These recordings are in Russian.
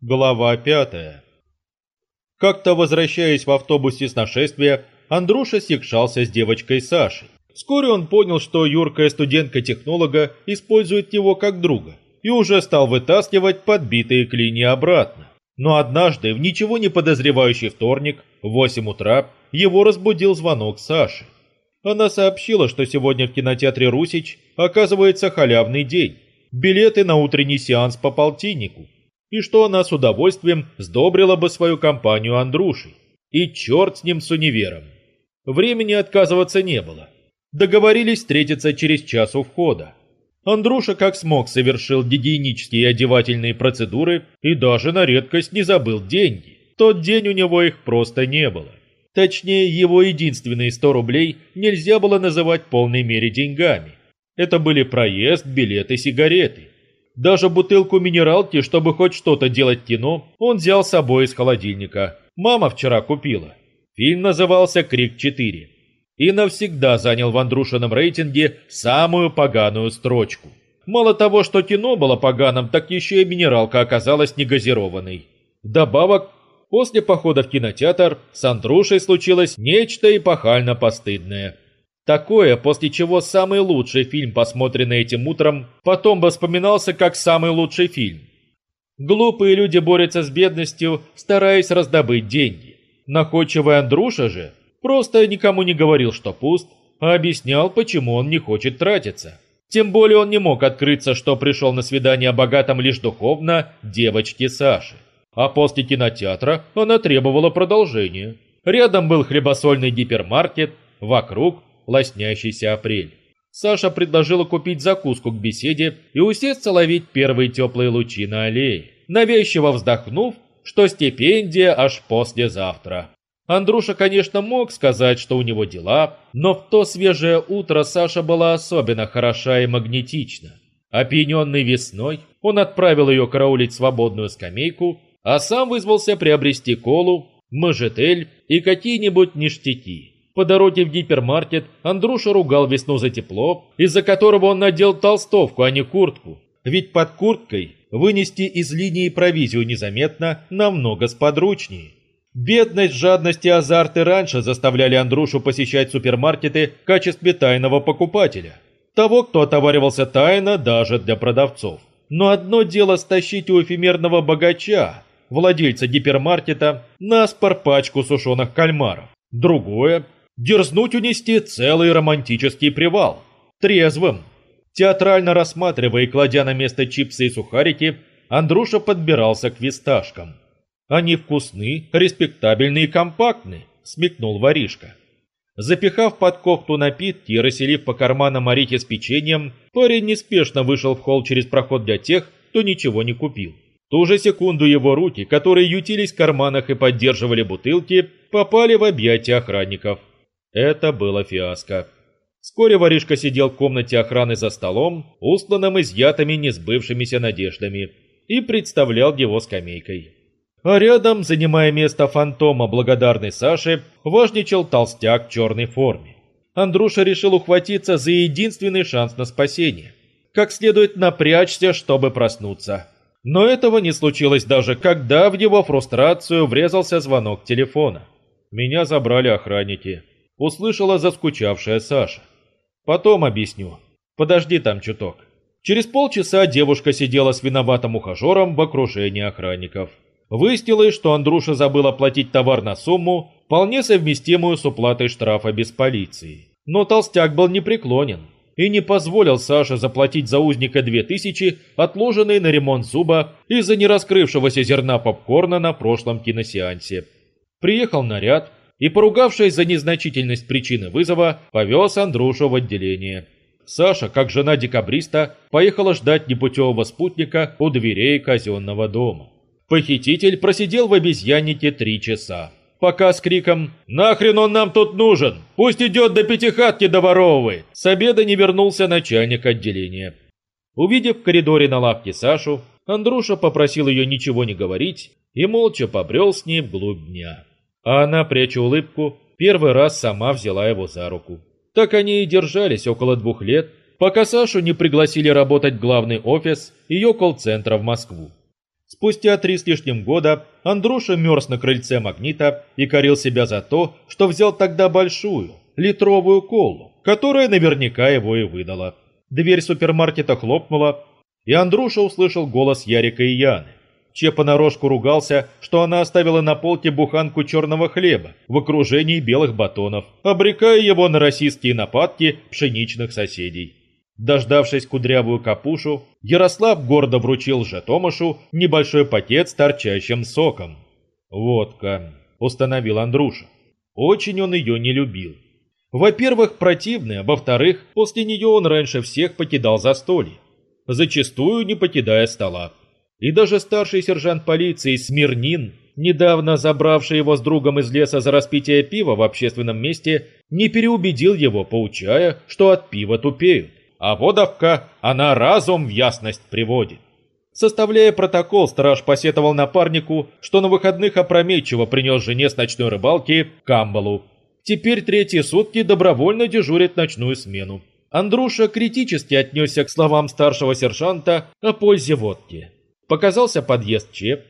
Глава пятая. Как-то возвращаясь в автобусе с нашествия, Андруша сикшался с девочкой Сашей. Вскоре он понял, что юркая студентка-технолога использует его как друга и уже стал вытаскивать подбитые клини обратно. Но однажды, в ничего не подозревающий вторник, в 8 утра, его разбудил звонок Саши. Она сообщила, что сегодня в кинотеатре «Русич» оказывается халявный день, билеты на утренний сеанс по полтиннику, и что она с удовольствием сдобрила бы свою компанию Андрушей. И черт с ним с универом. Времени отказываться не было. Договорились встретиться через час у входа. Андруша как смог совершил гигиенические одевательные процедуры и даже на редкость не забыл деньги. тот день у него их просто не было. Точнее, его единственные 100 рублей нельзя было называть полной мере деньгами. Это были проезд, билеты, сигареты. Даже бутылку минералки, чтобы хоть что-то делать кино, он взял с собой из холодильника. Мама вчера купила. Фильм назывался «Крик 4» и навсегда занял в Андрушином рейтинге самую поганую строчку. Мало того, что кино было поганым, так еще и минералка оказалась негазированной. Вдобавок, после похода в кинотеатр с Андрушей случилось нечто эпохально постыдное. Такое, после чего самый лучший фильм, посмотренный этим утром, потом воспоминался как самый лучший фильм. Глупые люди борются с бедностью, стараясь раздобыть деньги. Находчивый Андруша же Просто никому не говорил, что пуст, а объяснял, почему он не хочет тратиться. Тем более он не мог открыться, что пришел на свидание богатом лишь духовно девочке Саши. А после кинотеатра она требовала продолжения. Рядом был хлебосольный гипермаркет, вокруг лоснящийся апрель. Саша предложила купить закуску к беседе и усесться ловить первые теплые лучи на аллее, навязчиво вздохнув, что стипендия аж послезавтра. Андруша, конечно, мог сказать, что у него дела, но в то свежее утро Саша была особенно хороша и магнетична. Опьяненный весной, он отправил ее караулить свободную скамейку, а сам вызвался приобрести колу, мажетель и какие-нибудь ништяки. По дороге в гипермаркет Андруша ругал весну за тепло, из-за которого он надел толстовку, а не куртку. Ведь под курткой вынести из линии провизию незаметно намного сподручнее. Бедность, жадность и азарты раньше заставляли Андрушу посещать супермаркеты в качестве тайного покупателя. Того, кто отоваривался тайно даже для продавцов. Но одно дело стащить у эфемерного богача, владельца гипермаркета, наспор пачку сушеных кальмаров. Другое – дерзнуть унести целый романтический привал. Трезвым. Театрально рассматривая и кладя на место чипсы и сухарики, Андруша подбирался к висташкам. Они вкусны, респектабельны и компактны, смекнул воришка. Запихав под кофту напитки и расселив по карманам орехи с печеньем, парень неспешно вышел в холл через проход для тех, кто ничего не купил. Ту же секунду его руки, которые ютились в карманах и поддерживали бутылки, попали в объятия охранников. Это было фиаско. Вскоре воришка сидел в комнате охраны за столом, устланным изъятыми несбывшимися надеждами, и представлял его скамейкой. А рядом, занимая место фантома благодарной Саши, важничал толстяк в черной форме. Андруша решил ухватиться за единственный шанс на спасение. Как следует напрячься, чтобы проснуться. Но этого не случилось даже, когда в его фрустрацию врезался звонок телефона. Меня забрали охранники. Услышала заскучавшая Саша. Потом объясню. Подожди там чуток. Через полчаса девушка сидела с виноватым ухажером в окружении охранников. Выяснилось, что Андруша забыл оплатить товар на сумму, вполне совместимую с уплатой штрафа без полиции. Но толстяк был непреклонен и не позволил Саше заплатить за узника 2000, отложенные на ремонт зуба из-за нераскрывшегося зерна попкорна на прошлом киносеансе. Приехал наряд и, поругавшись за незначительность причины вызова, повез Андрушу в отделение. Саша, как жена декабриста, поехала ждать непутевого спутника у дверей казенного дома. Похититель просидел в обезьяннике три часа. Пока с криком «Нахрен он нам тут нужен? Пусть идет до пятихатки доворовывает!» С обеда не вернулся начальник отделения. Увидев в коридоре на лавке Сашу, Андруша попросил ее ничего не говорить и молча побрел с ней вглубь дня. А она, пряча улыбку, первый раз сама взяла его за руку. Так они и держались около двух лет, пока Сашу не пригласили работать в главный офис ее колл-центра в Москву. Спустя три с лишним года Андруша мерз на крыльце магнита и корил себя за то, что взял тогда большую, литровую колу, которая наверняка его и выдала. Дверь супермаркета хлопнула, и Андруша услышал голос Ярика и Яны. Че понарошку ругался, что она оставила на полке буханку черного хлеба в окружении белых батонов, обрекая его на российские нападки пшеничных соседей. Дождавшись кудрявую капушу, Ярослав гордо вручил Жетомашу небольшой пакет с торчащим соком. «Водка», — установил Андруша. Очень он ее не любил. Во-первых, противная, во-вторых, после нее он раньше всех покидал застолье, зачастую не покидая стола. И даже старший сержант полиции Смирнин, недавно забравший его с другом из леса за распитие пива в общественном месте, не переубедил его, поучая, что от пива тупеют. А водовка, она разум в ясность приводит. Составляя протокол, страж посетовал напарнику, что на выходных опрометчиво принес жене с ночной рыбалки камбалу. Теперь третьи сутки добровольно дежурит ночную смену. Андруша критически отнесся к словам старшего сержанта о пользе водки. Показался подъезд ЧЕП,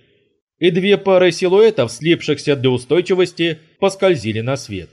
и две пары силуэтов, слипшихся для устойчивости, поскользили на свет.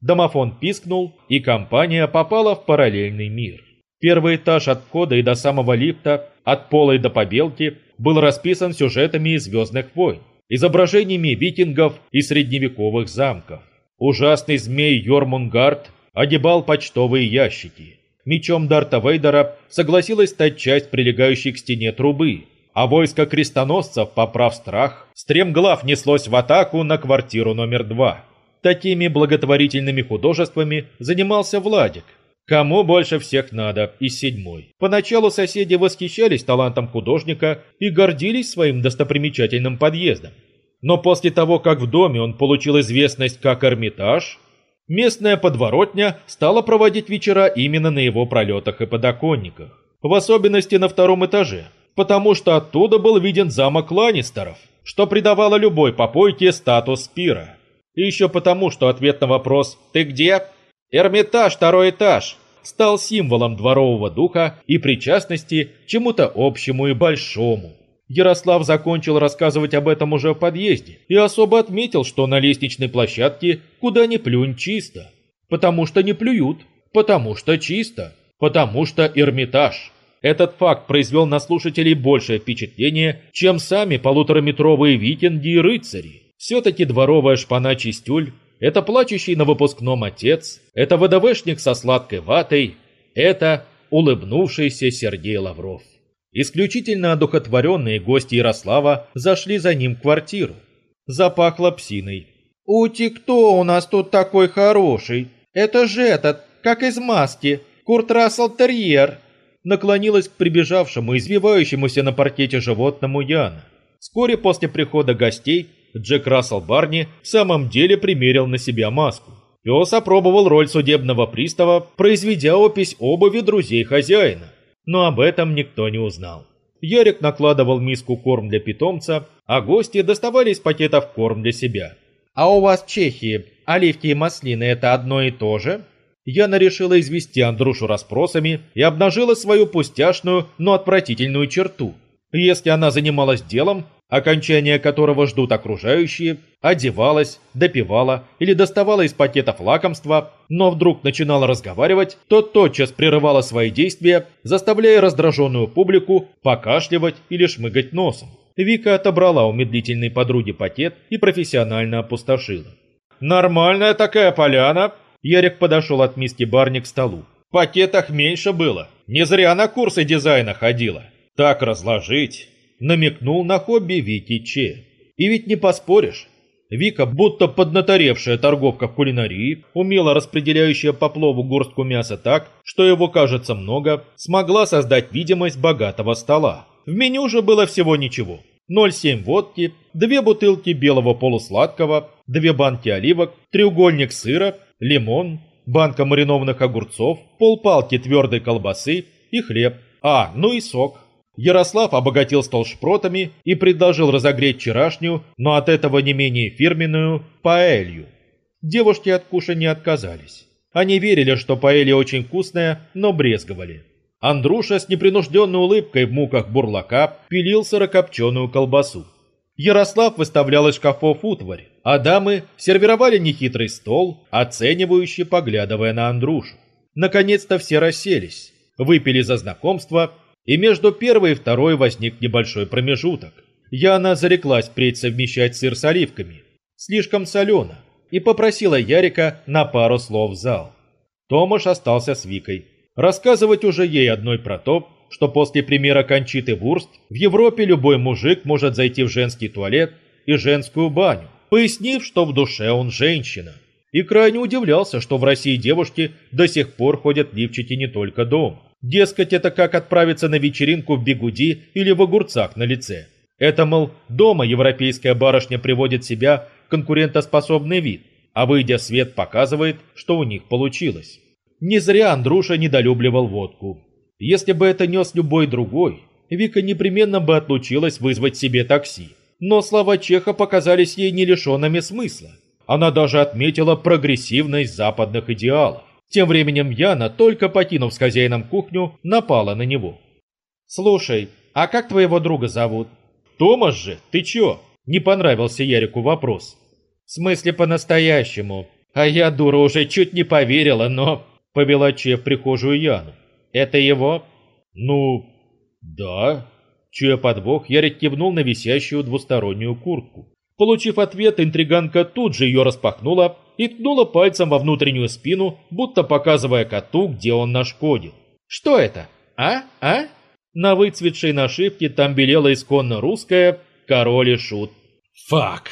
Домофон пискнул, и компания попала в параллельный мир. Первый этаж от входа и до самого лифта, от пола и до побелки, был расписан сюжетами из «Звездных войн», изображениями викингов и средневековых замков. Ужасный змей Йормунгард огибал почтовые ящики. Мечом Дарта Вейдера согласилась стать часть прилегающей к стене трубы, а войско крестоносцев, поправ страх, стремглав неслось в атаку на квартиру номер два. Такими благотворительными художествами занимался Владик. Кому больше всех надо, и седьмой. Поначалу соседи восхищались талантом художника и гордились своим достопримечательным подъездом. Но после того, как в доме он получил известность как Эрмитаж, местная подворотня стала проводить вечера именно на его пролетах и подоконниках. В особенности на втором этаже – потому что оттуда был виден замок Ланнистеров, что придавало любой попойке статус пира. И еще потому, что ответ на вопрос «Ты где?» «Эрмитаж, второй этаж» стал символом дворового духа и причастности к чему-то общему и большому. Ярослав закончил рассказывать об этом уже в подъезде и особо отметил, что на лестничной площадке куда ни плюнь чисто. Потому что не плюют, потому что чисто, потому что Эрмитаж. Этот факт произвел на слушателей большее впечатление, чем сами полутораметровые викинги и рыцари. Все-таки дворовая шпана Чистюль – это плачущий на выпускном отец, это ВДВшник со сладкой ватой, это улыбнувшийся Сергей Лавров. Исключительно одухотворенные гости Ярослава зашли за ним в квартиру. Запахло псиной. «Ути, кто у нас тут такой хороший? Это же этот, как из маски, Курт Рассел Терьер!» Наклонилась к прибежавшему, извивающемуся на паркете животному Яна. Вскоре после прихода гостей Джек Рассел Барни в самом деле примерил на себя маску. Пес опробовал роль судебного пристава, произведя опись обуви друзей хозяина. Но об этом никто не узнал. Ярик накладывал миску корм для питомца, а гости доставали из пакетов корм для себя. «А у вас в Чехии оливки и маслины – это одно и то же?» Яна решила извести Андрушу расспросами и обнажила свою пустяшную, но отвратительную черту. Если она занималась делом, окончание которого ждут окружающие, одевалась, допивала или доставала из пакетов лакомства, но вдруг начинала разговаривать, то тотчас прерывала свои действия, заставляя раздраженную публику покашливать или шмыгать носом. Вика отобрала у медлительной подруги пакет и профессионально опустошила. «Нормальная такая поляна», Ярик подошел от миски барни к столу. В пакетах меньше было. Не зря на курсы дизайна ходила. Так разложить. Намекнул на хобби Вики Че. И ведь не поспоришь. Вика, будто поднаторевшая торговка в кулинарии, умело распределяющая по плову горстку мяса так, что его кажется много, смогла создать видимость богатого стола. В меню же было всего ничего. 0,7 водки, две бутылки белого полусладкого, две банки оливок, треугольник сыра лимон, банка маринованных огурцов, полпалки твердой колбасы и хлеб. А, ну и сок. Ярослав обогатил стол шпротами и предложил разогреть вчерашнюю, но от этого не менее фирменную, паэлью. Девушки от куша не отказались. Они верили, что паэлья очень вкусная, но брезговали. Андруша с непринужденной улыбкой в муках бурлака пилил сырокопченую колбасу. Ярослав выставлял из шкафов утварь, а дамы сервировали нехитрый стол, оценивающий, поглядывая на Андрушу. Наконец-то все расселись, выпили за знакомство, и между первой и второй возник небольшой промежуток. Яна зареклась впредь совмещать сыр с оливками. Слишком солено. И попросила Ярика на пару слов в зал. Томаш остался с Викой. Рассказывать уже ей одной про то, что после примера Кончиты Вурст в Европе любой мужик может зайти в женский туалет и женскую баню, пояснив, что в душе он женщина. И крайне удивлялся, что в России девушки до сих пор ходят в лифчике не только дома. Дескать, это как отправиться на вечеринку в бегуди или в огурцах на лице. Это, мол, дома европейская барышня приводит себя в конкурентоспособный вид, а выйдя свет показывает, что у них получилось. Не зря Андруша недолюбливал водку. Если бы это нес любой другой, Вика непременно бы отлучилась вызвать себе такси. Но слова Чеха показались ей не лишенными смысла. Она даже отметила прогрессивность западных идеалов. Тем временем Яна, только покинув с хозяином кухню, напала на него. «Слушай, а как твоего друга зовут?» «Томас же, ты чё?» Не понравился Ярику вопрос. «В смысле по-настоящему? А я, дура, уже чуть не поверила, но...» Повела Че в прихожую Яну. «Это его?» «Ну, да». Чуя подвох, Ярик кивнул на висящую двустороннюю куртку. Получив ответ, интриганка тут же ее распахнула и ткнула пальцем во внутреннюю спину, будто показывая коту, где он нашкодил. «Что это? А? А?» На выцветшей нашивке там белела исконно русская «Король и Шут». «Фак!»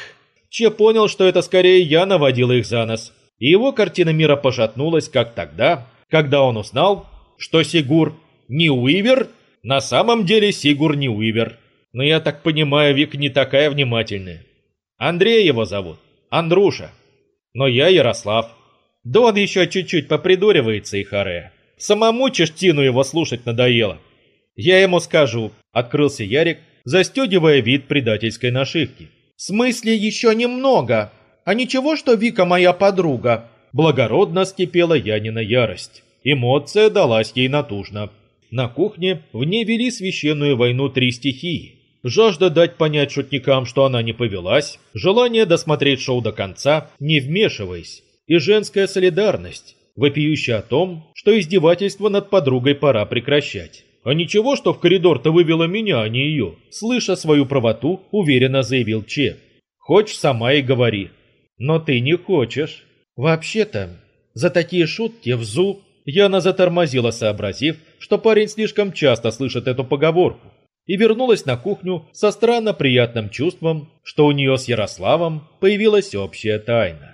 Че понял, что это скорее я наводила их за нос, и его картина мира пошатнулась, как тогда, когда он узнал, что Сигур не Уивер, на самом деле Сигур не Уивер. Но я так понимаю, Вик не такая внимательная. Андрей его зовут, Андруша. Но я Ярослав. Да он еще чуть-чуть попридуривается и харе. Самому чештину его слушать надоело. «Я ему скажу», — открылся Ярик, застегивая вид предательской нашивки. «В смысле еще немного? А ничего, что Вика моя подруга?» Благородно скипела Янина ярость. Эмоция далась ей натужно. На кухне в ней вели священную войну три стихии. Жажда дать понять шутникам, что она не повелась, желание досмотреть шоу до конца, не вмешиваясь, и женская солидарность, вопиющая о том, что издевательство над подругой пора прекращать. «А ничего, что в коридор-то вывела меня, а не ее?» Слыша свою правоту, уверенно заявил Че. «Хочешь, сама и говори». «Но ты не хочешь». «Вообще-то, за такие шутки в зуб...» Яна затормозила, сообразив, что парень слишком часто слышит эту поговорку, и вернулась на кухню со странно приятным чувством, что у нее с Ярославом появилась общая тайна.